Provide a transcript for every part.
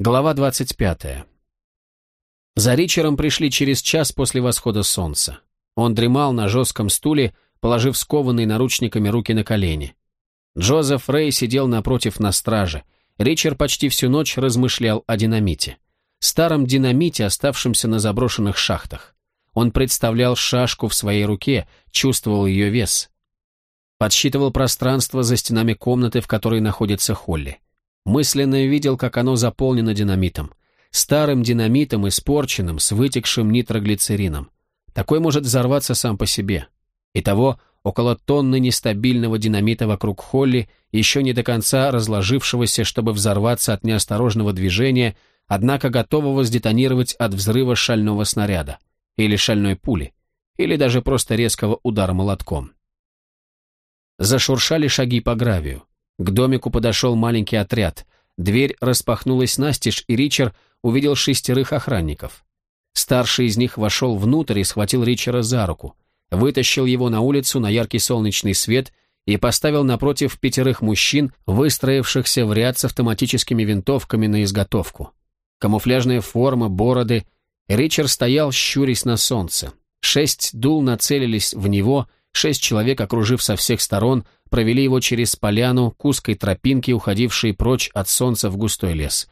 Глава 25. За Ричером пришли через час после восхода солнца. Он дремал на жестком стуле, положив скованные наручниками руки на колени. Джозеф Рэй сидел напротив на страже. Ричард почти всю ночь размышлял о динамите. Старом динамите, оставшемся на заброшенных шахтах. Он представлял шашку в своей руке, чувствовал ее вес. Подсчитывал пространство за стенами комнаты, в которой находится Холли. Мысленно видел, как оно заполнено динамитом. Старым динамитом, испорченным, с вытекшим нитроглицерином. Такой может взорваться сам по себе. Итого около тонны нестабильного динамита вокруг Холли, еще не до конца разложившегося, чтобы взорваться от неосторожного движения, однако готового сдетонировать от взрыва шального снаряда, или шальной пули, или даже просто резкого удара молотком. Зашуршали шаги по гравию. К домику подошел маленький отряд. Дверь распахнулась настежь, и Ричард увидел шестерых охранников. Старший из них вошел внутрь и схватил Ричера за руку, вытащил его на улицу на яркий солнечный свет и поставил напротив пятерых мужчин, выстроившихся в ряд с автоматическими винтовками на изготовку. Камуфляжная форма, бороды. Ричард стоял, щурясь на солнце. Шесть дул нацелились в него, шесть человек, окружив со всех сторон, провели его через поляну к узкой тропинке, уходившей прочь от солнца в густой лес.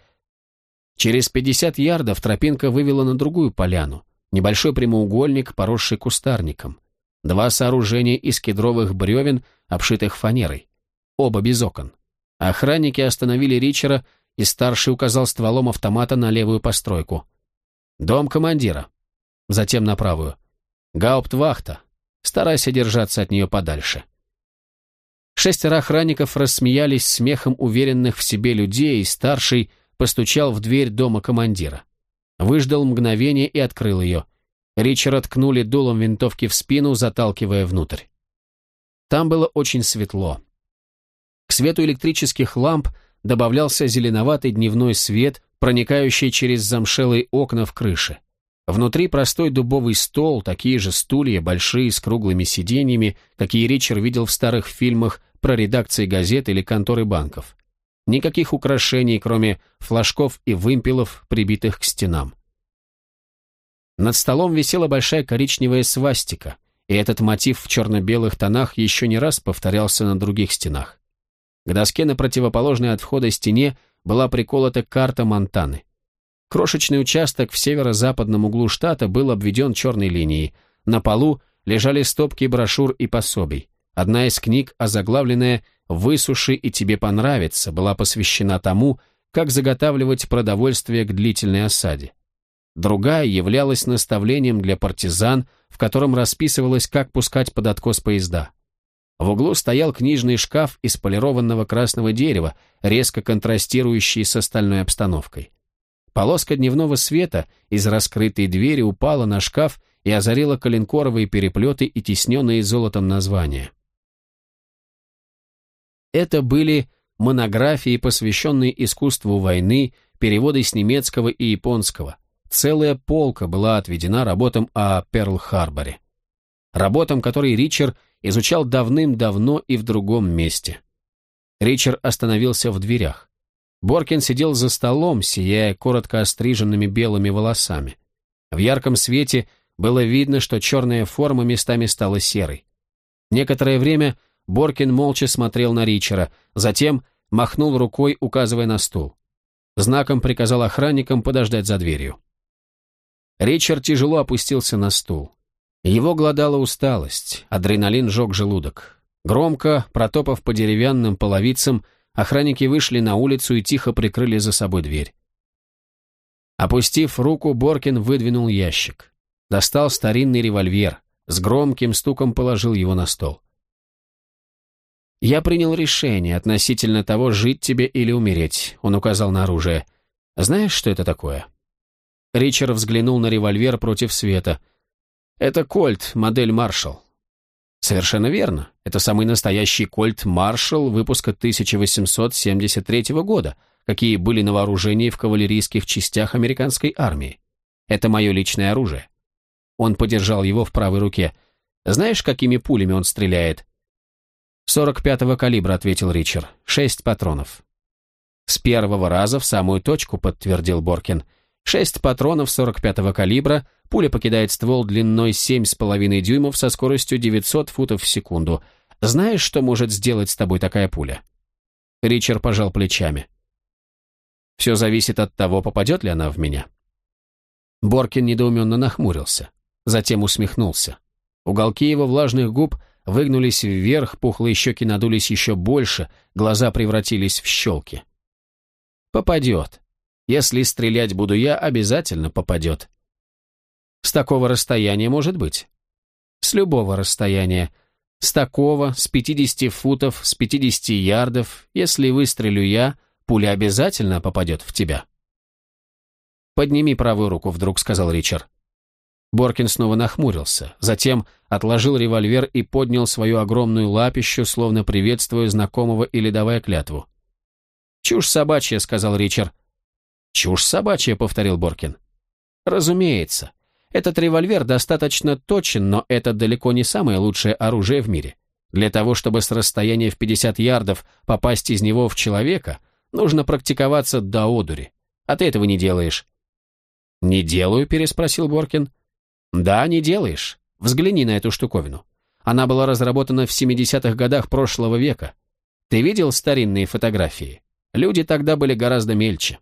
Через 50 ярдов тропинка вывела на другую поляну, небольшой прямоугольник, поросший кустарником. Два сооружения из кедровых бревен, обшитых фанерой. Оба без окон. Охранники остановили Ричера, и старший указал стволом автомата на левую постройку. «Дом командира». Затем на правую. «Гауптвахта. Старайся держаться от нее подальше». Шестеро охранников рассмеялись смехом уверенных в себе людей, и старший постучал в дверь дома командира. Выждал мгновение и открыл ее. Ричарда ткнули дулом винтовки в спину, заталкивая внутрь. Там было очень светло. К свету электрических ламп добавлялся зеленоватый дневной свет, проникающий через замшелые окна в крыше. Внутри простой дубовый стол, такие же стулья, большие, с круглыми сиденьями, какие Ричард видел в старых фильмах про редакции газет или конторы банков. Никаких украшений, кроме флажков и вымпелов, прибитых к стенам. Над столом висела большая коричневая свастика, и этот мотив в черно-белых тонах еще не раз повторялся на других стенах. К доске на противоположной от входа стене была приколота карта Монтаны. Крошечный участок в северо-западном углу штата был обведен черной линией. На полу лежали стопки брошюр и пособий. Одна из книг, озаглавленная «Высуши и тебе понравится», была посвящена тому, как заготавливать продовольствие к длительной осаде. Другая являлась наставлением для партизан, в котором расписывалось, как пускать под откос поезда. В углу стоял книжный шкаф из полированного красного дерева, резко контрастирующий с остальной обстановкой. Полоска дневного света из раскрытой двери упала на шкаф и озарила коленкоровые переплеты и тесненные золотом названия. Это были монографии, посвященные искусству войны, переводы с немецкого и японского. Целая полка была отведена работам о Перл-Харборе. Работам, которые Ричард изучал давным-давно и в другом месте. Ричард остановился в дверях. Боркин сидел за столом, сияя коротко остриженными белыми волосами. В ярком свете было видно, что черная форма местами стала серой. Некоторое время Боркин молча смотрел на Ричера, затем махнул рукой, указывая на стул. Знаком приказал охранникам подождать за дверью. Ричард тяжело опустился на стул. Его глодала усталость, адреналин жег желудок. Громко, протопав по деревянным половицам, охранники вышли на улицу и тихо прикрыли за собой дверь. Опустив руку, Боркин выдвинул ящик. Достал старинный револьвер, с громким стуком положил его на стол. «Я принял решение относительно того, жить тебе или умереть», — он указал на оружие. «Знаешь, что это такое?» Ричард взглянул на револьвер против света. «Это кольт, модель Маршалл. Совершенно верно. Это самый настоящий кольт Маршалл выпуска 1873 года, какие были на вооружении в кавалерийских частях американской армии. Это мое личное оружие. Он подержал его в правой руке. Знаешь, какими пулями он стреляет? «Сорок пятого калибра», — ответил Ричард. «Шесть патронов». С первого раза в самую точку, подтвердил Боркин. Шесть патронов 45-го калибра, пуля покидает ствол длиной 7,5 дюймов со скоростью 900 футов в секунду. Знаешь, что может сделать с тобой такая пуля? Ричард пожал плечами. Все зависит от того, попадет ли она в меня. Боркин недоуменно нахмурился, затем усмехнулся. Уголки его влажных губ выгнулись вверх, пухлые щеки надулись еще больше, глаза превратились в щелки. «Попадет. Если стрелять буду я, обязательно попадет». «С такого расстояния может быть?» «С любого расстояния. С такого, с 50 футов, с 50 ярдов. Если выстрелю я, пуля обязательно попадет в тебя». «Подними правую руку», — вдруг сказал Ричард. Боркин снова нахмурился, затем отложил револьвер и поднял свою огромную лапищу, словно приветствуя знакомого или давая клятву. «Чушь собачья», — сказал Ричард. «Чушь собачья», — повторил Боркин. «Разумеется. Этот револьвер достаточно точен, но это далеко не самое лучшее оружие в мире. Для того, чтобы с расстояния в 50 ярдов попасть из него в человека, нужно практиковаться до одури. А ты этого не делаешь». «Не делаю?» — переспросил Боркин. Да, не делаешь. Взгляни на эту штуковину. Она была разработана в 70-х годах прошлого века. Ты видел старинные фотографии? Люди тогда были гораздо мельче.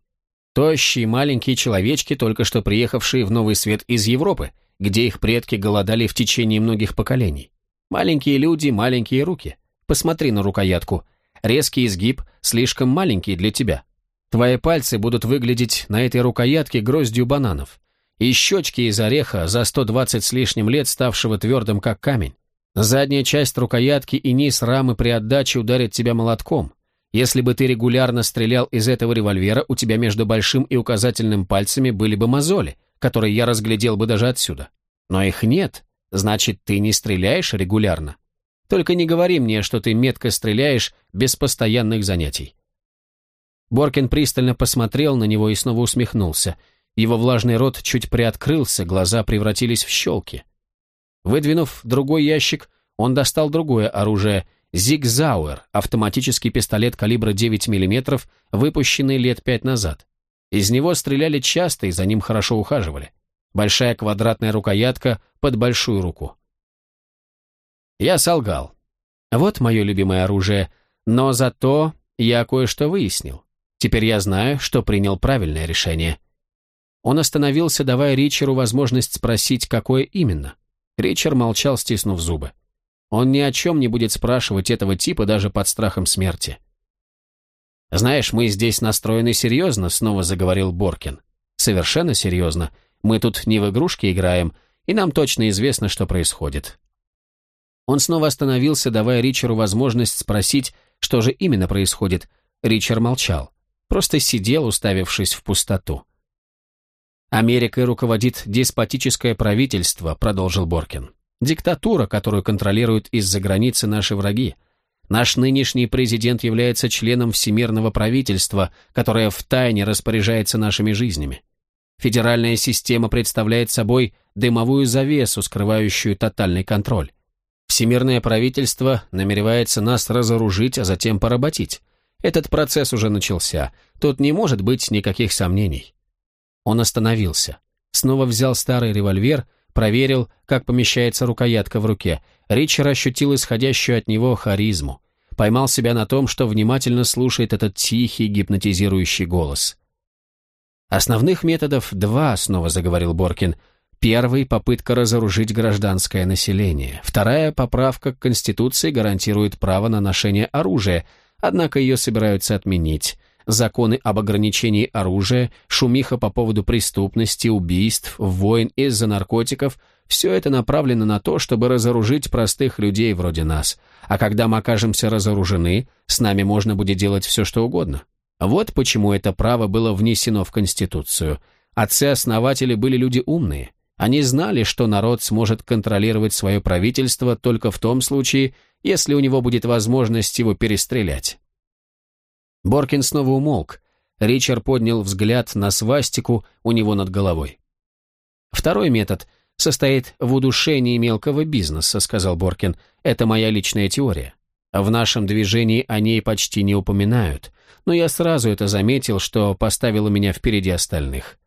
Тощие маленькие человечки, только что приехавшие в Новый Свет из Европы, где их предки голодали в течение многих поколений. Маленькие люди, маленькие руки. Посмотри на рукоятку. Резкий изгиб слишком маленький для тебя. Твои пальцы будут выглядеть на этой рукоятке гроздью бананов и щечки из ореха за 120 с лишним лет ставшего твердым как камень. Задняя часть рукоятки и низ рамы при отдаче ударят тебя молотком. Если бы ты регулярно стрелял из этого револьвера, у тебя между большим и указательным пальцами были бы мозоли, которые я разглядел бы даже отсюда. Но их нет, значит, ты не стреляешь регулярно. Только не говори мне, что ты метко стреляешь без постоянных занятий. Боркин пристально посмотрел на него и снова усмехнулся – его влажный рот чуть приоткрылся, глаза превратились в щелки. Выдвинув другой ящик, он достал другое оружие – «Зигзауэр» – автоматический пистолет калибра 9 мм, выпущенный лет пять назад. Из него стреляли часто и за ним хорошо ухаживали. Большая квадратная рукоятка под большую руку. Я солгал. Вот мое любимое оружие, но зато я кое-что выяснил. Теперь я знаю, что принял правильное решение – он остановился, давая Ричеру возможность спросить, какое именно. Ричард молчал, стиснув зубы. Он ни о чем не будет спрашивать этого типа даже под страхом смерти. «Знаешь, мы здесь настроены серьезно», — снова заговорил Боркин. «Совершенно серьезно. Мы тут не в игрушки играем, и нам точно известно, что происходит». Он снова остановился, давая Ричеру возможность спросить, что же именно происходит. Ричард молчал, просто сидел, уставившись в пустоту. «Америкой руководит деспотическое правительство», — продолжил Боркин. «Диктатура, которую контролируют из-за границы наши враги. Наш нынешний президент является членом всемирного правительства, которое втайне распоряжается нашими жизнями. Федеральная система представляет собой дымовую завесу, скрывающую тотальный контроль. Всемирное правительство намеревается нас разоружить, а затем поработить. Этот процесс уже начался. Тут не может быть никаких сомнений. Он остановился. Снова взял старый револьвер, проверил, как помещается рукоятка в руке. Ричард ощутил исходящую от него харизму. Поймал себя на том, что внимательно слушает этот тихий, гипнотизирующий голос. «Основных методов два», — снова заговорил Боркин. Первый — попытка разоружить гражданское население. Вторая — поправка к Конституции гарантирует право на ношение оружия, однако ее собираются отменить законы об ограничении оружия, шумиха по поводу преступности, убийств, войн из-за наркотиков – все это направлено на то, чтобы разоружить простых людей вроде нас. А когда мы окажемся разоружены, с нами можно будет делать все, что угодно. Вот почему это право было внесено в Конституцию. Отцы-основатели были люди умные. Они знали, что народ сможет контролировать свое правительство только в том случае, если у него будет возможность его перестрелять. Боркин снова умолк. Ричард поднял взгляд на свастику у него над головой. «Второй метод состоит в удушении мелкого бизнеса», — сказал Боркин. «Это моя личная теория. В нашем движении о ней почти не упоминают, но я сразу это заметил, что поставило меня впереди остальных.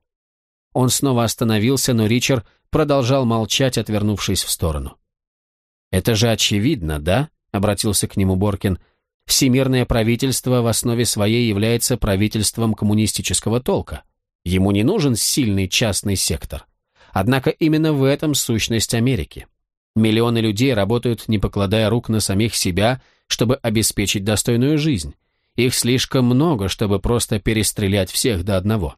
Он снова остановился, но Ричард продолжал молчать, отвернувшись в сторону. «Это же очевидно, да?» — обратился к нему Боркин. «Всемирное правительство в основе своей является правительством коммунистического толка. Ему не нужен сильный частный сектор. Однако именно в этом сущность Америки. Миллионы людей работают, не покладая рук на самих себя, чтобы обеспечить достойную жизнь. Их слишком много, чтобы просто перестрелять всех до одного.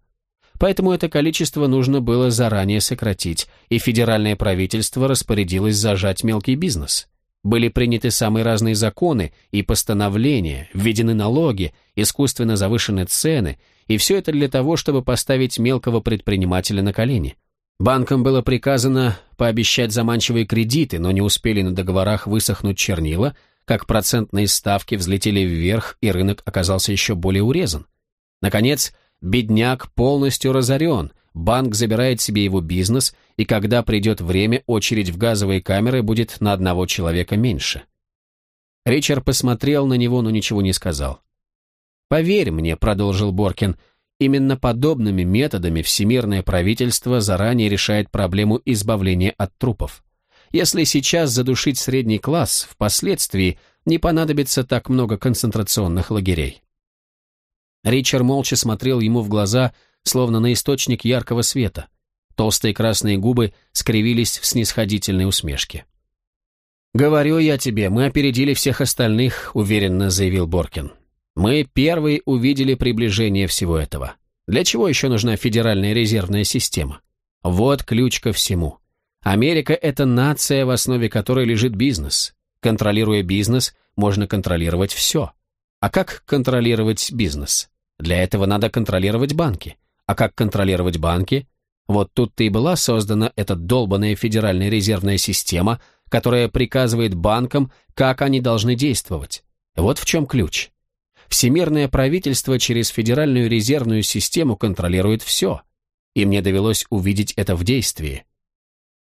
Поэтому это количество нужно было заранее сократить, и федеральное правительство распорядилось зажать мелкий бизнес. Были приняты самые разные законы и постановления, введены налоги, искусственно завышены цены, и все это для того, чтобы поставить мелкого предпринимателя на колени. Банкам было приказано пообещать заманчивые кредиты, но не успели на договорах высохнуть чернила, как процентные ставки взлетели вверх, и рынок оказался еще более урезан. Наконец, бедняк полностью разорен, банк забирает себе его бизнес, и когда придет время, очередь в газовые камеры будет на одного человека меньше. Ричард посмотрел на него, но ничего не сказал. «Поверь мне», — продолжил Боркин, — Именно подобными методами всемирное правительство заранее решает проблему избавления от трупов. Если сейчас задушить средний класс, впоследствии не понадобится так много концентрационных лагерей. Ричард молча смотрел ему в глаза, словно на источник яркого света. Толстые красные губы скривились в снисходительной усмешке. «Говорю я тебе, мы опередили всех остальных», — уверенно заявил Боркин. Мы первые увидели приближение всего этого. Для чего еще нужна федеральная резервная система? Вот ключ ко всему. Америка – это нация, в основе которой лежит бизнес. Контролируя бизнес, можно контролировать все. А как контролировать бизнес? Для этого надо контролировать банки. А как контролировать банки? Вот тут-то и была создана эта долбанная федеральная резервная система, которая приказывает банкам, как они должны действовать. Вот в чем ключ. Всемирное правительство через Федеральную резервную систему контролирует все, и мне довелось увидеть это в действии.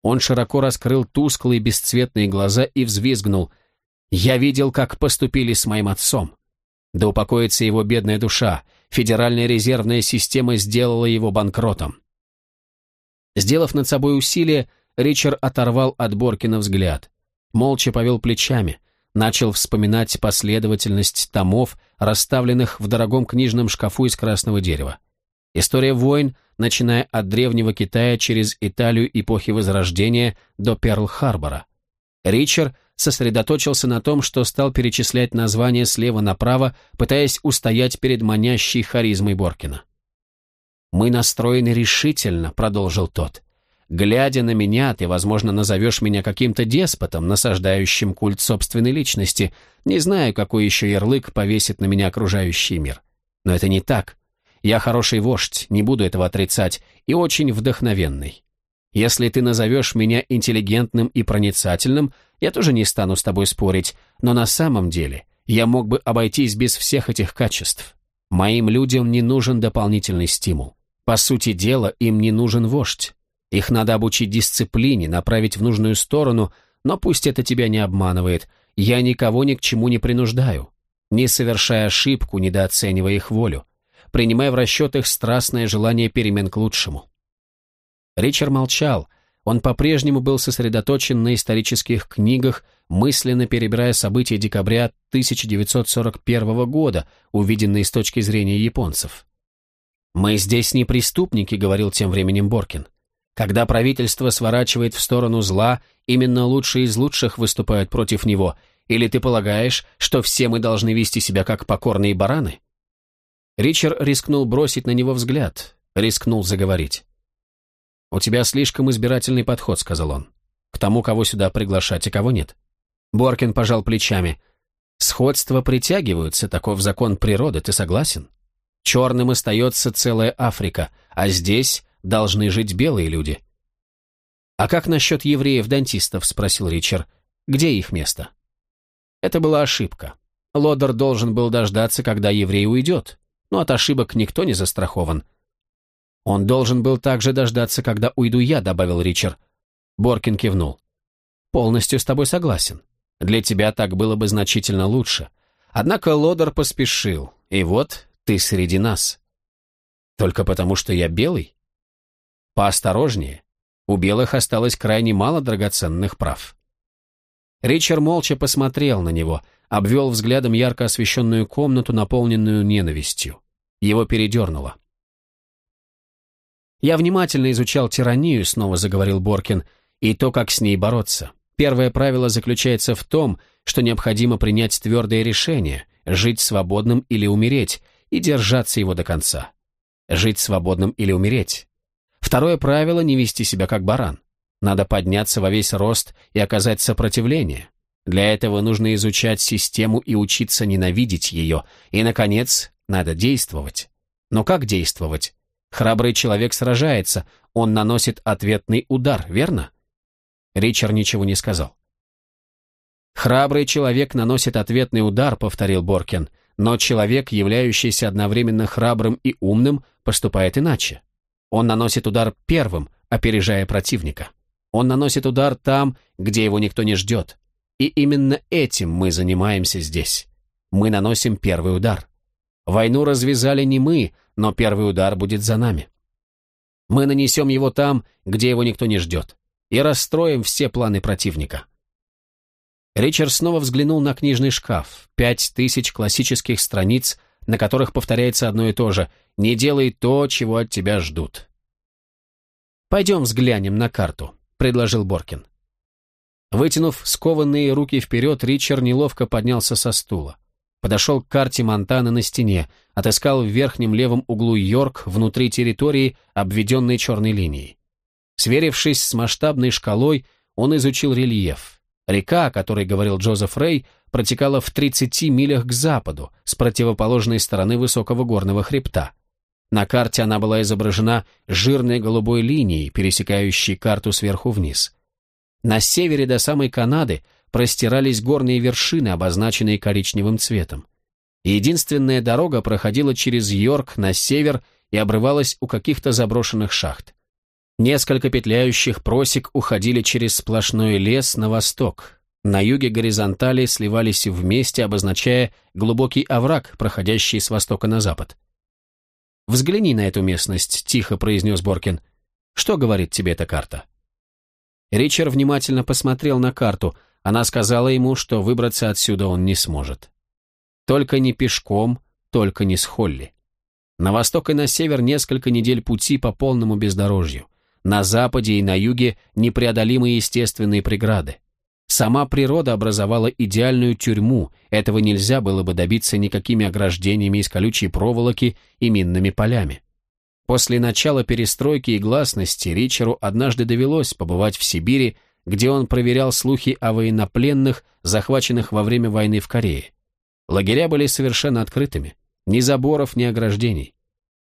Он широко раскрыл тусклые бесцветные глаза и взвизгнул. «Я видел, как поступили с моим отцом. Да упокоится его бедная душа, Федеральная резервная система сделала его банкротом». Сделав над собой усилие, Ричард оторвал от Боркина взгляд. Молча повел плечами, начал вспоминать последовательность томов, расставленных в дорогом книжном шкафу из красного дерева. История войн, начиная от древнего Китая через Италию эпохи Возрождения до Перл-Харбора. Ричард сосредоточился на том, что стал перечислять названия слева направо, пытаясь устоять перед манящей харизмой Боркина. «Мы настроены решительно», — продолжил тот. Глядя на меня, ты, возможно, назовешь меня каким-то деспотом, насаждающим культ собственной личности. Не знаю, какой еще ярлык повесит на меня окружающий мир. Но это не так. Я хороший вождь, не буду этого отрицать, и очень вдохновенный. Если ты назовешь меня интеллигентным и проницательным, я тоже не стану с тобой спорить, но на самом деле я мог бы обойтись без всех этих качеств. Моим людям не нужен дополнительный стимул. По сути дела, им не нужен вождь. Их надо обучить дисциплине, направить в нужную сторону, но пусть это тебя не обманывает. Я никого ни к чему не принуждаю. Не совершая ошибку, недооценивая их волю. Принимая в расчет их страстное желание перемен к лучшему. Ричард молчал. Он по-прежнему был сосредоточен на исторических книгах, мысленно перебирая события декабря 1941 года, увиденные с точки зрения японцев. «Мы здесь не преступники», — говорил тем временем Боркин. Когда правительство сворачивает в сторону зла, именно лучшие из лучших выступают против него, или ты полагаешь, что все мы должны вести себя как покорные бараны? Ричард рискнул бросить на него взгляд, рискнул заговорить. «У тебя слишком избирательный подход», — сказал он. «К тому, кого сюда приглашать, и кого нет». Боркин пожал плечами. «Сходства притягиваются, таков закон природы, ты согласен? Черным остается целая Африка, а здесь должны жить белые люди. «А как насчет евреев-дантистов?» – спросил Ричард. «Где их место?» Это была ошибка. Лодер должен был дождаться, когда еврей уйдет, но от ошибок никто не застрахован. «Он должен был также дождаться, когда уйду я», — добавил Ричард. Боркин кивнул. «Полностью с тобой согласен. Для тебя так было бы значительно лучше. Однако Лодер поспешил, и вот ты среди нас. Только потому, что я белый? Поосторожнее. У белых осталось крайне мало драгоценных прав. Ричард молча посмотрел на него, обвел взглядом ярко освещенную комнату, наполненную ненавистью. Его передернуло. «Я внимательно изучал тиранию», — снова заговорил Боркин, — «и то, как с ней бороться. Первое правило заключается в том, что необходимо принять твердое решение, жить свободным или умереть, и держаться его до конца. Жить свободным или умереть. Второе правило – не вести себя как баран. Надо подняться во весь рост и оказать сопротивление. Для этого нужно изучать систему и учиться ненавидеть ее. И, наконец, надо действовать. Но как действовать? Храбрый человек сражается, он наносит ответный удар, верно? Ричард ничего не сказал. «Храбрый человек наносит ответный удар», — повторил Боркин, «но человек, являющийся одновременно храбрым и умным, поступает иначе. Он наносит удар первым, опережая противника. Он наносит удар там, где его никто не ждет. И именно этим мы занимаемся здесь. Мы наносим первый удар. Войну развязали не мы, но первый удар будет за нами. Мы нанесем его там, где его никто не ждет, и расстроим все планы противника. Ричард снова взглянул на книжный шкаф. Пять тысяч классических страниц, на которых повторяется одно и то же «Не делай то, чего от тебя ждут». «Пойдем взглянем на карту», — предложил Боркин. Вытянув скованные руки вперед, Ричард неловко поднялся со стула. Подошел к карте Монтаны на стене, отыскал в верхнем левом углу Йорк внутри территории, обведенной черной линией. Сверившись с масштабной шкалой, он изучил рельеф. Река, о которой говорил Джозеф Рэй, протекала в 30 милях к западу, с противоположной стороны высокого горного хребта. На карте она была изображена жирной голубой линией, пересекающей карту сверху вниз. На севере до самой Канады простирались горные вершины, обозначенные коричневым цветом. Единственная дорога проходила через Йорк на север и обрывалась у каких-то заброшенных шахт. Несколько петляющих просек уходили через сплошной лес на восток. На юге горизонтали сливались вместе, обозначая глубокий овраг, проходящий с востока на запад. «Взгляни на эту местность», — тихо произнес Боркин. «Что говорит тебе эта карта?» Ричард внимательно посмотрел на карту. Она сказала ему, что выбраться отсюда он не сможет. Только не пешком, только не с Холли. На восток и на север несколько недель пути по полному бездорожью. На западе и на юге непреодолимые естественные преграды. Сама природа образовала идеальную тюрьму, этого нельзя было бы добиться никакими ограждениями из колючей проволоки и минными полями. После начала перестройки и гласности Ричеру однажды довелось побывать в Сибири, где он проверял слухи о военнопленных, захваченных во время войны в Корее. Лагеря были совершенно открытыми, ни заборов, ни ограждений.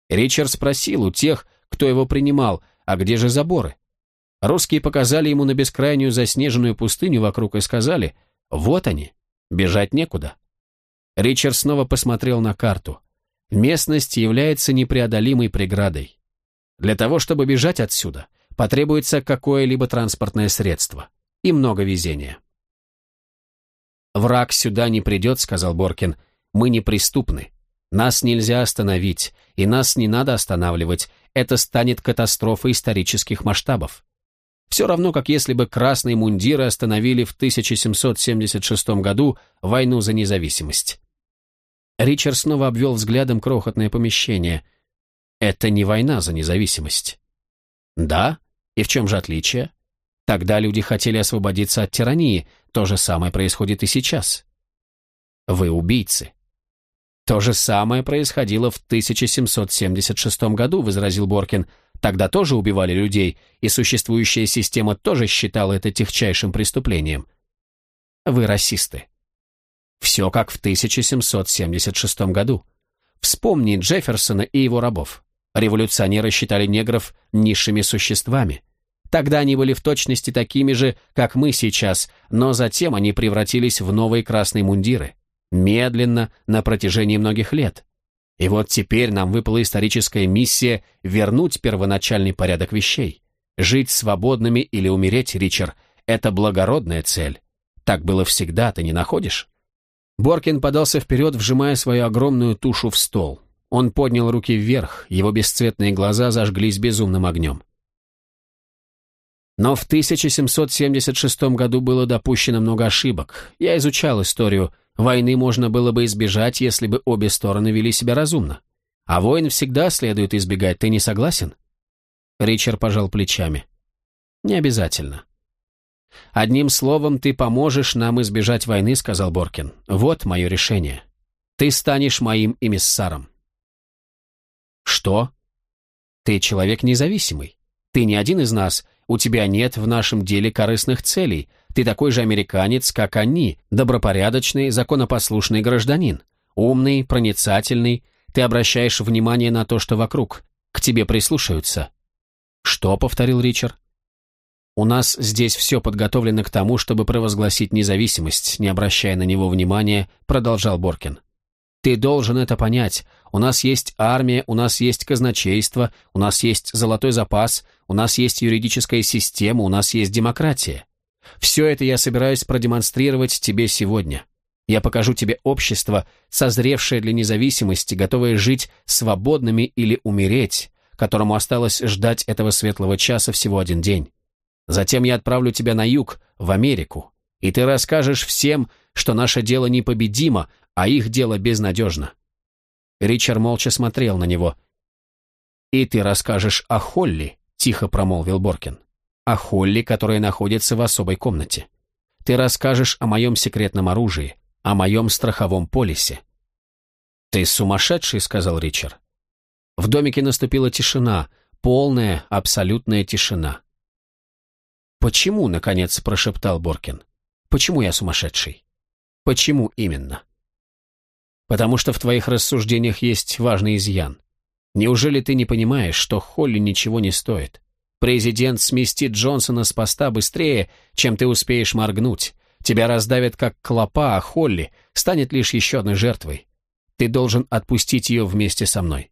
Ричард спросил у тех, кто его принимал, а где же заборы? Русские показали ему на бескрайнюю заснеженную пустыню вокруг и сказали, вот они, бежать некуда. Ричард снова посмотрел на карту. Местность является непреодолимой преградой. Для того, чтобы бежать отсюда, потребуется какое-либо транспортное средство и много везения. «Враг сюда не придет», — сказал Боркин. «Мы неприступны. Нас нельзя остановить, и нас не надо останавливать. Это станет катастрофой исторических масштабов. Все равно, как если бы красные мундиры остановили в 1776 году войну за независимость. Ричард снова обвел взглядом крохотное помещение. Это не война за независимость. Да? И в чем же отличие? Тогда люди хотели освободиться от тирании, то же самое происходит и сейчас. Вы убийцы. То же самое происходило в 1776 году, возразил Боркин. Тогда тоже убивали людей, и существующая система тоже считала это техчайшим преступлением. Вы расисты. Все как в 1776 году. Вспомни Джефферсона и его рабов. Революционеры считали негров низшими существами. Тогда они были в точности такими же, как мы сейчас, но затем они превратились в новые красные мундиры. Медленно, на протяжении многих лет. И вот теперь нам выпала историческая миссия вернуть первоначальный порядок вещей. Жить свободными или умереть, Ричард, это благородная цель. Так было всегда, ты не находишь?» Боркин подался вперед, вжимая свою огромную тушу в стол. Он поднял руки вверх, его бесцветные глаза зажглись безумным огнем. Но в 1776 году было допущено много ошибок. Я изучал историю. Войны можно было бы избежать, если бы обе стороны вели себя разумно. А войн всегда следует избегать, ты не согласен? Ричард пожал плечами. Не обязательно. «Одним словом, ты поможешь нам избежать войны», — сказал Боркин. «Вот мое решение. Ты станешь моим эмиссаром». «Что? Ты человек независимый. Ты не один из нас. У тебя нет в нашем деле корыстных целей. Ты такой же американец, как они, добропорядочный, законопослушный гражданин. Умный, проницательный. Ты обращаешь внимание на то, что вокруг. К тебе прислушаются». «Что?» — повторил Ричард. У нас здесь все подготовлено к тому, чтобы провозгласить независимость, не обращая на него внимания, продолжал Боркин. Ты должен это понять. У нас есть армия, у нас есть казначейство, у нас есть золотой запас, у нас есть юридическая система, у нас есть демократия. Все это я собираюсь продемонстрировать тебе сегодня. Я покажу тебе общество, созревшее для независимости, готовое жить свободными или умереть, которому осталось ждать этого светлого часа всего один день. Затем я отправлю тебя на юг, в Америку, и ты расскажешь всем, что наше дело непобедимо, а их дело безнадежно». Ричард молча смотрел на него. «И ты расскажешь о Холли», — тихо промолвил Боркин. «О Холли, которая находится в особой комнате. Ты расскажешь о моем секретном оружии, о моем страховом полисе». «Ты сумасшедший», — сказал Ричард. В домике наступила тишина, полная, абсолютная тишина. «Почему?» — наконец прошептал Боркин. «Почему я сумасшедший? Почему именно?» «Потому что в твоих рассуждениях есть важный изъян. Неужели ты не понимаешь, что Холли ничего не стоит? Президент сместит Джонсона с поста быстрее, чем ты успеешь моргнуть. Тебя раздавят как клопа, а Холли станет лишь еще одной жертвой. Ты должен отпустить ее вместе со мной».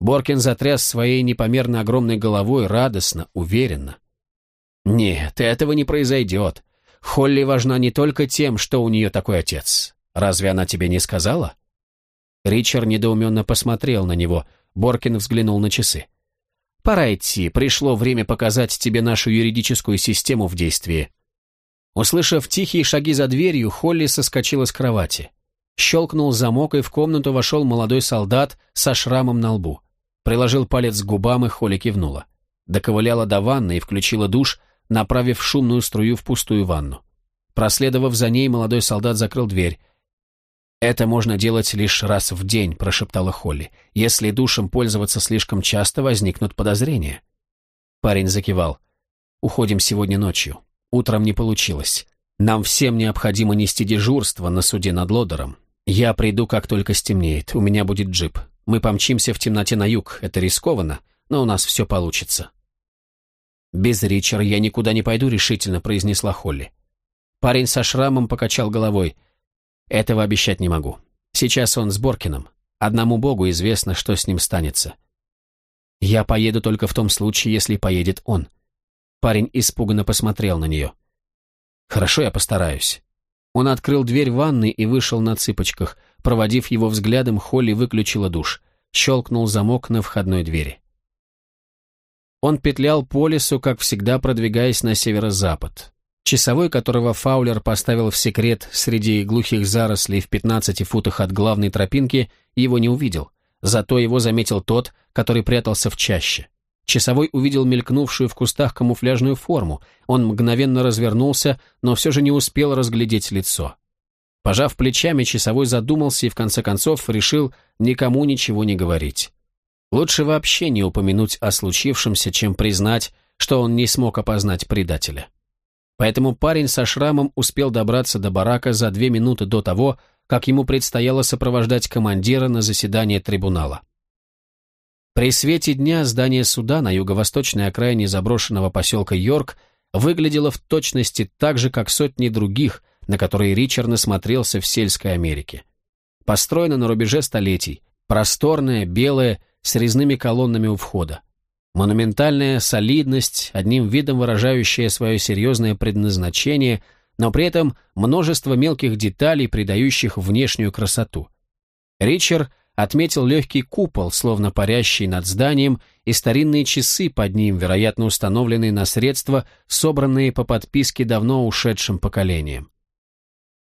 Боркин затряс своей непомерно огромной головой радостно, уверенно. Нет, этого не произойдет. Холли важна не только тем, что у нее такой отец. Разве она тебе не сказала? Ричард недоуменно посмотрел на него. Боркин взглянул на часы. «Пора идти. Пришло время показать тебе нашу юридическую систему в действии». Услышав тихие шаги за дверью, Холли соскочила с кровати. Щелкнул замок, и в комнату вошел молодой солдат со шрамом на лбу. Приложил палец к губам, и Холли кивнула. Доковыляла до ванны и включила душ, направив шумную струю в пустую ванну. Проследовав за ней, молодой солдат закрыл дверь. «Это можно делать лишь раз в день», – прошептала Холли. «Если душем пользоваться слишком часто, возникнут подозрения». Парень закивал. «Уходим сегодня ночью. Утром не получилось. Нам всем необходимо нести дежурство на суде над Лодером. Я приду, как только стемнеет. У меня будет джип. Мы помчимся в темноте на юг. Это рискованно, но у нас все получится». «Без Ричера я никуда не пойду», — решительно произнесла Холли. Парень со шрамом покачал головой. «Этого обещать не могу. Сейчас он с Боркином. Одному богу известно, что с ним станется. Я поеду только в том случае, если поедет он». Парень испуганно посмотрел на нее. «Хорошо, я постараюсь». Он открыл дверь ванны и вышел на цыпочках. Проводив его взглядом, Холли выключила душ. Щелкнул замок на входной двери. Он петлял по лесу, как всегда продвигаясь на северо-запад. Часовой, которого Фаулер поставил в секрет среди глухих зарослей в 15 футах от главной тропинки, его не увидел. Зато его заметил тот, который прятался в чаще. Часовой увидел мелькнувшую в кустах камуфляжную форму. Он мгновенно развернулся, но все же не успел разглядеть лицо. Пожав плечами, часовой задумался и в конце концов решил никому ничего не говорить. Лучше вообще не упомянуть о случившемся, чем признать, что он не смог опознать предателя. Поэтому парень со шрамом успел добраться до барака за две минуты до того, как ему предстояло сопровождать командира на заседание трибунала. При свете дня здание суда на юго-восточной окраине заброшенного поселка Йорк выглядело в точности так же, как сотни других, на которые Ричард насмотрелся в сельской Америке. Построено на рубеже столетий, просторное, белое, с резными колоннами у входа. Монументальная солидность, одним видом выражающая свое серьезное предназначение, но при этом множество мелких деталей, придающих внешнюю красоту. Ричард отметил легкий купол, словно парящий над зданием, и старинные часы под ним, вероятно, установленные на средства, собранные по подписке давно ушедшим поколением.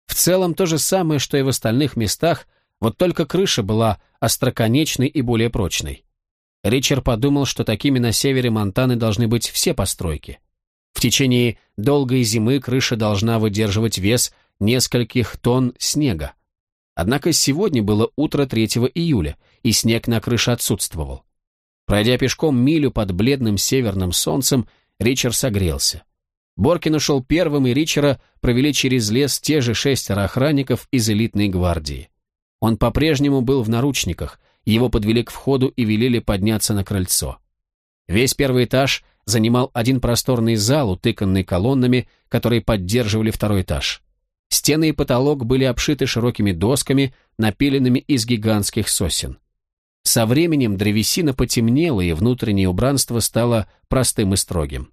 В целом то же самое, что и в остальных местах, вот только крыша была остроконечной и более прочной. Ричард подумал, что такими на севере Монтаны должны быть все постройки. В течение долгой зимы крыша должна выдерживать вес нескольких тонн снега. Однако сегодня было утро 3 июля, и снег на крыше отсутствовал. Пройдя пешком милю под бледным северным солнцем, Ричард согрелся. Боркин ушел первым, и Ричера провели через лес те же шестеро охранников из элитной гвардии. Он по-прежнему был в наручниках, его подвели к входу и велели подняться на крыльцо. Весь первый этаж занимал один просторный зал, утыканный колоннами, которые поддерживали второй этаж. Стены и потолок были обшиты широкими досками, напиленными из гигантских сосен. Со временем древесина потемнела, и внутреннее убранство стало простым и строгим.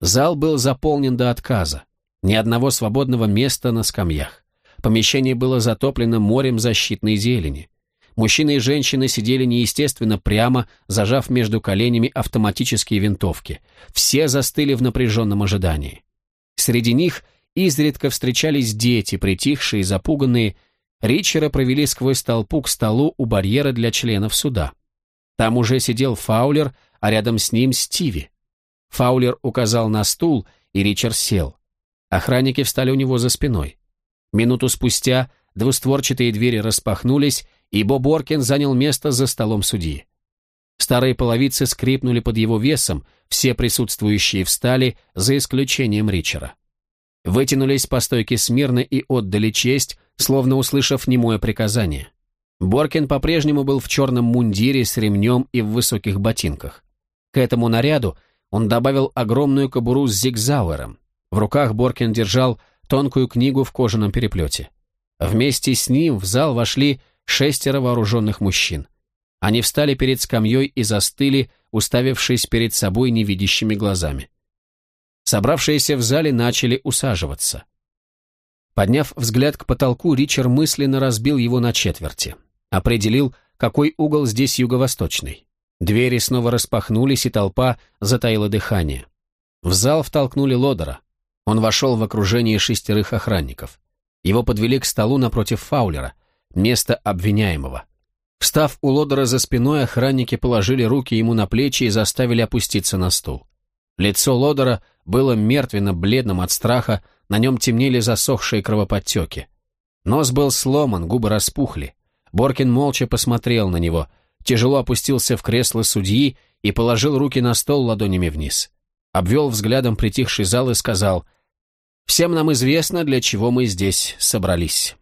Зал был заполнен до отказа. Ни одного свободного места на скамьях. Помещение было затоплено морем защитной зелени. Мужчины и женщины сидели неестественно прямо, зажав между коленями автоматические винтовки. Все застыли в напряженном ожидании. Среди них изредка встречались дети, притихшие и запуганные. Ричера провели сквозь толпу к столу у барьера для членов суда. Там уже сидел Фаулер, а рядом с ним Стиви. Фаулер указал на стул, и Ричард сел. Охранники встали у него за спиной. Минуту спустя двустворчатые двери распахнулись, и Боб Оркин занял место за столом судьи. Старые половицы скрипнули под его весом, все присутствующие встали, за исключением Ричера. Вытянулись по стойке смирно и отдали честь, словно услышав немое приказание. Боркин по-прежнему был в черном мундире с ремнем и в высоких ботинках. К этому наряду он добавил огромную кобуру с зигзауэром. В руках Боркин держал тонкую книгу в кожаном переплете. Вместе с ним в зал вошли шестеро вооруженных мужчин. Они встали перед скамьей и застыли, уставившись перед собой невидящими глазами. Собравшиеся в зале начали усаживаться. Подняв взгляд к потолку, Ричард мысленно разбил его на четверти. Определил, какой угол здесь юго-восточный. Двери снова распахнулись, и толпа затаила дыхание. В зал втолкнули Лодера. Он вошел в окружение шестерых охранников. Его подвели к столу напротив Фаулера, место обвиняемого. Встав у Лодера за спиной, охранники положили руки ему на плечи и заставили опуститься на стул. Лицо Лодера было мертвенно-бледным от страха, на нем темнели засохшие кровоподтеки. Нос был сломан, губы распухли. Боркин молча посмотрел на него, тяжело опустился в кресло судьи и положил руки на стол ладонями вниз. Обвел взглядом притихший зал и сказал, «Всем нам известно, для чего мы здесь собрались».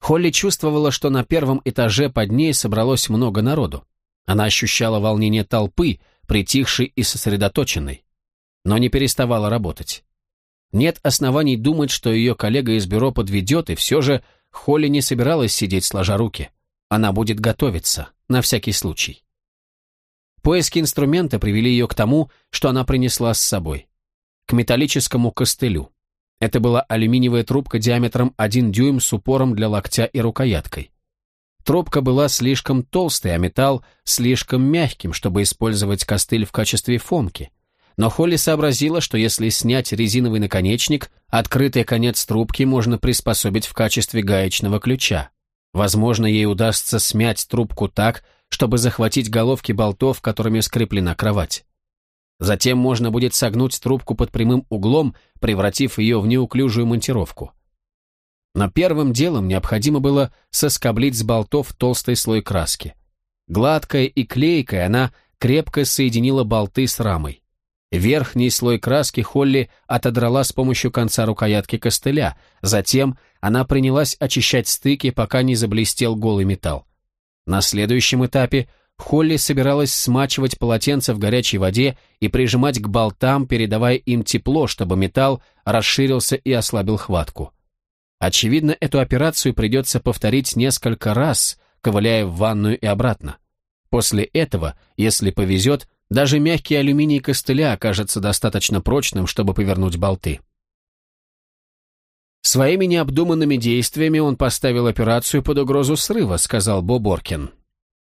Холли чувствовала, что на первом этаже под ней собралось много народу. Она ощущала волнение толпы, притихшей и сосредоточенной, но не переставала работать. Нет оснований думать, что ее коллега из бюро подведет, и все же Холли не собиралась сидеть сложа руки. Она будет готовиться, на всякий случай. Поиски инструмента привели ее к тому, что она принесла с собой. К металлическому костылю. Это была алюминиевая трубка диаметром 1 дюйм с упором для локтя и рукояткой. Трубка была слишком толстой, а металл слишком мягким, чтобы использовать костыль в качестве фомки. Но Холли сообразила, что если снять резиновый наконечник, открытый конец трубки можно приспособить в качестве гаечного ключа. Возможно, ей удастся смять трубку так, чтобы захватить головки болтов, которыми скреплена кровать. Затем можно будет согнуть трубку под прямым углом, превратив ее в неуклюжую монтировку. Но первым делом необходимо было соскоблить с болтов толстый слой краски. Гладкая и клейкая, она крепко соединила болты с рамой. Верхний слой краски Холли отодрала с помощью конца рукоятки костыля, затем она принялась очищать стыки, пока не заблестел голый металл. На следующем этапе Холли собиралась смачивать полотенце в горячей воде и прижимать к болтам, передавая им тепло, чтобы металл расширился и ослабил хватку. Очевидно, эту операцию придется повторить несколько раз, ковыляя в ванную и обратно. После этого, если повезет, Даже мягкий алюминий костыля окажется достаточно прочным, чтобы повернуть болты. Своими необдуманными действиями он поставил операцию под угрозу срыва, сказал Бо Боркин.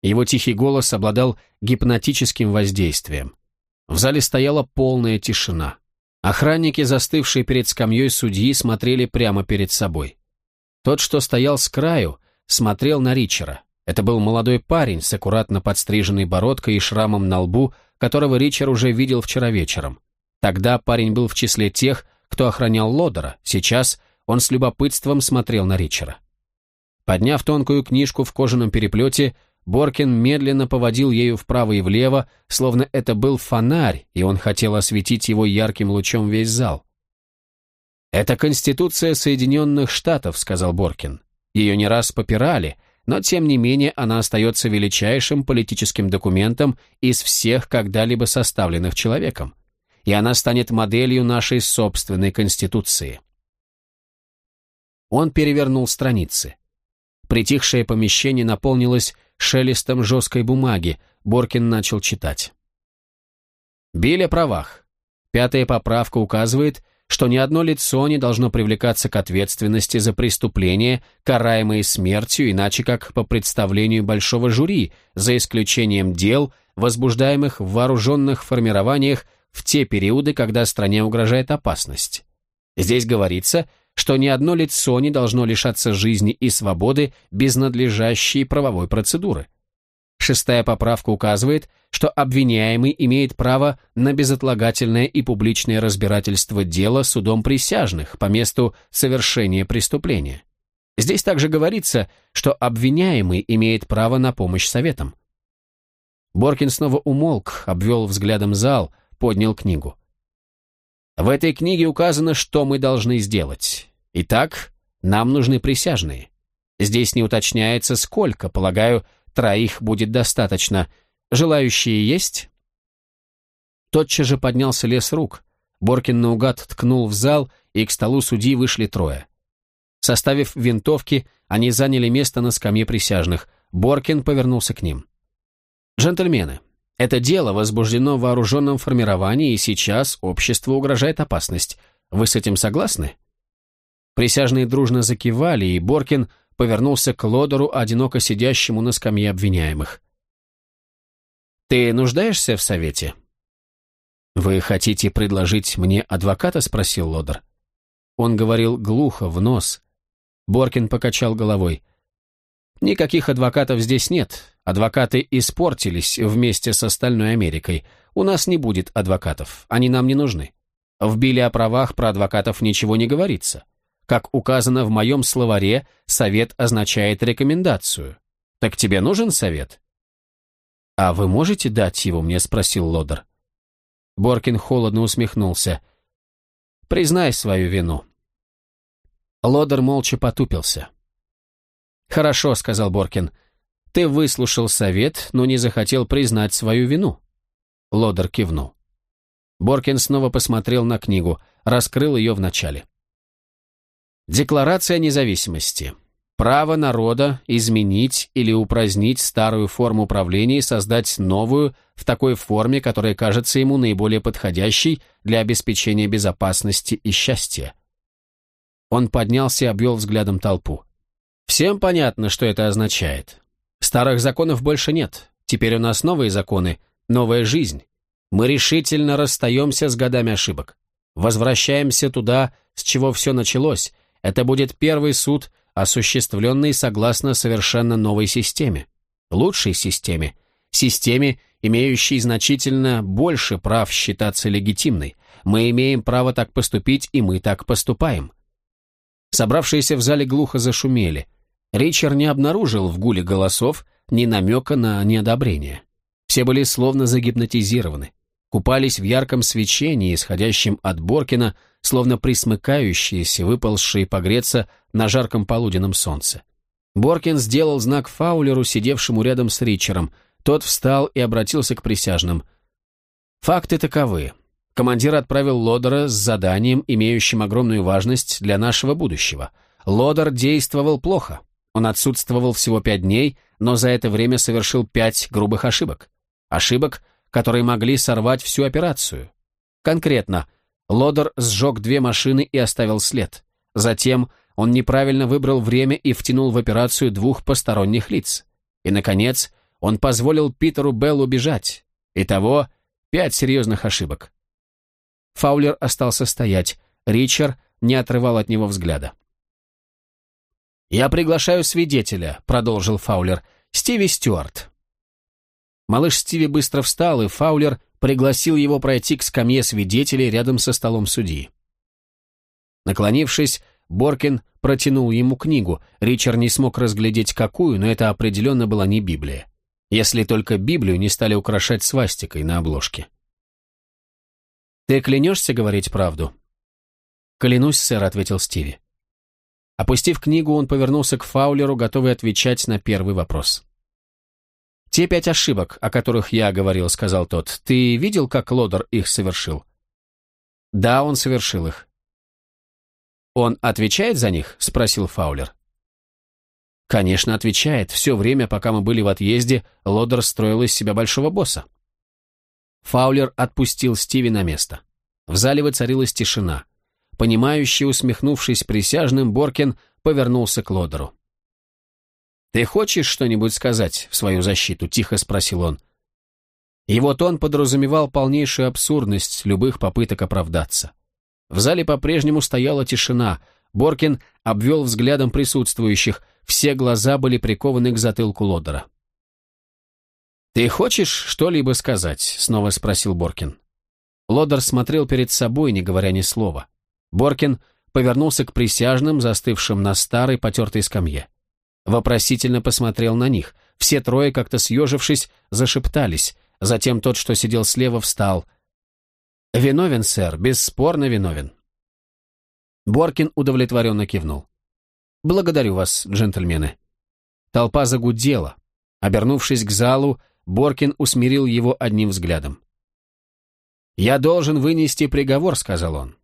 Его тихий голос обладал гипнотическим воздействием. В зале стояла полная тишина. Охранники, застывшие перед скамьей судьи, смотрели прямо перед собой. Тот, что стоял с краю, смотрел на Ричера. Это был молодой парень с аккуратно подстриженной бородкой и шрамом на лбу, которого Ричард уже видел вчера вечером. Тогда парень был в числе тех, кто охранял Лодера, сейчас он с любопытством смотрел на Ричера. Подняв тонкую книжку в кожаном переплете, Боркин медленно поводил ею вправо и влево, словно это был фонарь, и он хотел осветить его ярким лучом весь зал. «Это Конституция Соединенных Штатов», — сказал Боркин. «Ее не раз попирали, но тем не менее она остается величайшим политическим документом из всех когда-либо составленных человеком, и она станет моделью нашей собственной Конституции. Он перевернул страницы. Притихшее помещение наполнилось шелестом жесткой бумаги. Боркин начал читать. Биль о правах. Пятая поправка указывает, что ни одно лицо не должно привлекаться к ответственности за преступления, караемые смертью, иначе как по представлению большого жюри, за исключением дел, возбуждаемых в вооруженных формированиях в те периоды, когда стране угрожает опасность. Здесь говорится, что ни одно лицо не должно лишаться жизни и свободы без надлежащей правовой процедуры. Шестая поправка указывает, что обвиняемый имеет право на безотлагательное и публичное разбирательство дела судом присяжных по месту совершения преступления. Здесь также говорится, что обвиняемый имеет право на помощь советам. Боркин снова умолк, обвел взглядом зал, поднял книгу. В этой книге указано, что мы должны сделать. Итак, нам нужны присяжные. Здесь не уточняется, сколько, полагаю, Троих будет достаточно. Желающие есть?» Тотчас же поднялся лес рук. Боркин наугад ткнул в зал, и к столу судьи вышли трое. Составив винтовки, они заняли место на скамье присяжных. Боркин повернулся к ним. «Джентльмены, это дело возбуждено в вооруженном формировании, и сейчас обществу угрожает опасность. Вы с этим согласны?» Присяжные дружно закивали, и Боркин повернулся к Лодору, одиноко сидящему на скамье обвиняемых. «Ты нуждаешься в совете?» «Вы хотите предложить мне адвоката?» — спросил Лодор. Он говорил глухо, в нос. Боркин покачал головой. «Никаких адвокатов здесь нет. Адвокаты испортились вместе с остальной Америкой. У нас не будет адвокатов. Они нам не нужны. В Биле о правах про адвокатов ничего не говорится. Как указано в моем словаре, совет означает рекомендацию. Так тебе нужен совет? А вы можете дать его мне, спросил Лодер. Боркин холодно усмехнулся. Признай свою вину. Лодер молча потупился. «Хорошо», — сказал Боркин. «Ты выслушал совет, но не захотел признать свою вину». Лодер кивнул. Боркин снова посмотрел на книгу, раскрыл ее вначале. Декларация независимости. Право народа изменить или упразднить старую форму правления и создать новую в такой форме, которая кажется ему наиболее подходящей для обеспечения безопасности и счастья. Он поднялся и обвел взглядом толпу. Всем понятно, что это означает. Старых законов больше нет. Теперь у нас новые законы, новая жизнь. Мы решительно расстаемся с годами ошибок. Возвращаемся туда, с чего все началось, это будет первый суд, осуществленный согласно совершенно новой системе. Лучшей системе. Системе, имеющей значительно больше прав считаться легитимной. Мы имеем право так поступить, и мы так поступаем. Собравшиеся в зале глухо зашумели. Ричард не обнаружил в гуле голосов ни намека на неодобрение. Все были словно загипнотизированы купались в ярком свечении, исходящем от Боркина, словно присмыкающиеся, выползшие погреться на жарком полуденном солнце. Боркин сделал знак Фаулеру, сидевшему рядом с Ричером. Тот встал и обратился к присяжным. «Факты таковы. Командир отправил Лодера с заданием, имеющим огромную важность для нашего будущего. Лодер действовал плохо. Он отсутствовал всего пять дней, но за это время совершил пять грубых ошибок. Ошибок, которые могли сорвать всю операцию. Конкретно, Лодер сжег две машины и оставил след. Затем он неправильно выбрал время и втянул в операцию двух посторонних лиц. И, наконец, он позволил Питеру Беллу бежать. Итого пять серьезных ошибок. Фаулер остался стоять. Ричард не отрывал от него взгляда. «Я приглашаю свидетеля», — продолжил Фаулер, — «Стиви Стюарт». Малыш Стиви быстро встал, и Фаулер пригласил его пройти к скамье свидетелей рядом со столом судьи. Наклонившись, Боркин протянул ему книгу. Ричард не смог разглядеть какую, но это определенно была не Библия. Если только Библию не стали украшать свастикой на обложке. «Ты клянешься говорить правду?» «Клянусь, сэр», — ответил Стиви. Опустив книгу, он повернулся к Фаулеру, готовый отвечать на первый вопрос. «Те пять ошибок, о которых я говорил», — сказал тот, — «ты видел, как Лодер их совершил?» «Да, он совершил их». «Он отвечает за них?» — спросил Фаулер. «Конечно, отвечает. Все время, пока мы были в отъезде, Лодер строил из себя большого босса». Фаулер отпустил Стиви на место. В зале воцарилась тишина. Понимающий, усмехнувшись присяжным, Боркин повернулся к Лодеру. «Ты хочешь что-нибудь сказать в свою защиту?» – тихо спросил он. Его тон подразумевал полнейшую абсурдность любых попыток оправдаться. В зале по-прежнему стояла тишина. Боркин обвел взглядом присутствующих. Все глаза были прикованы к затылку Лодера. «Ты хочешь что-либо сказать?» — снова спросил Боркин. Лодер смотрел перед собой, не говоря ни слова. Боркин повернулся к присяжным, застывшим на старой потертой скамье. Вопросительно посмотрел на них. Все трое, как-то съежившись, зашептались. Затем тот, что сидел слева, встал. «Виновен, сэр, бесспорно виновен». Боркин удовлетворенно кивнул. «Благодарю вас, джентльмены». Толпа загудела. Обернувшись к залу, Боркин усмирил его одним взглядом. «Я должен вынести приговор», — сказал он.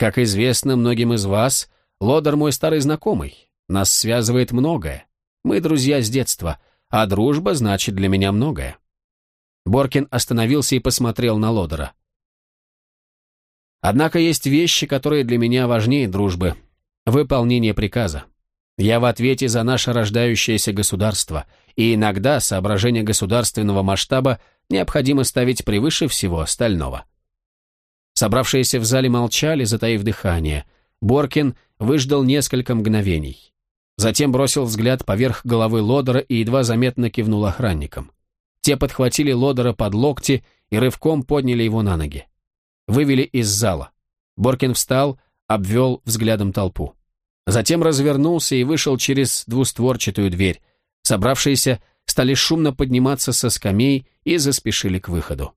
«Как известно многим из вас, Лодер мой старый знакомый. Нас связывает многое. Мы друзья с детства, а дружба значит для меня многое». Боркин остановился и посмотрел на Лодера. «Однако есть вещи, которые для меня важнее дружбы. Выполнение приказа. Я в ответе за наше рождающееся государство, и иногда соображение государственного масштаба необходимо ставить превыше всего остального». Собравшиеся в зале молчали, затаив дыхание. Боркин выждал несколько мгновений. Затем бросил взгляд поверх головы Лодера и едва заметно кивнул охранникам. Те подхватили Лодера под локти и рывком подняли его на ноги. Вывели из зала. Боркин встал, обвел взглядом толпу. Затем развернулся и вышел через двустворчатую дверь. Собравшиеся стали шумно подниматься со скамей и заспешили к выходу.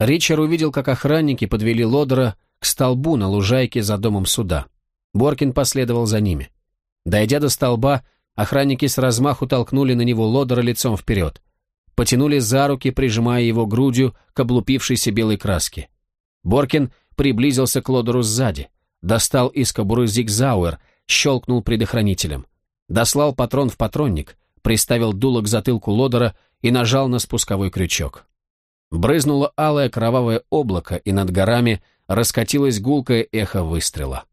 Ричард увидел, как охранники подвели Лодера к столбу на лужайке за домом суда. Боркин последовал за ними. Дойдя до столба, охранники с размаху толкнули на него лодера лицом вперед. Потянули за руки, прижимая его грудью к облупившейся белой краске. Боркин приблизился к лодеру сзади, достал из кобуры зигзауэр, щелкнул предохранителем. Дослал патрон в патронник, приставил дуло к затылку лодера и нажал на спусковой крючок. Брызнуло алое кровавое облако, и над горами раскатилось гулкое эхо выстрела.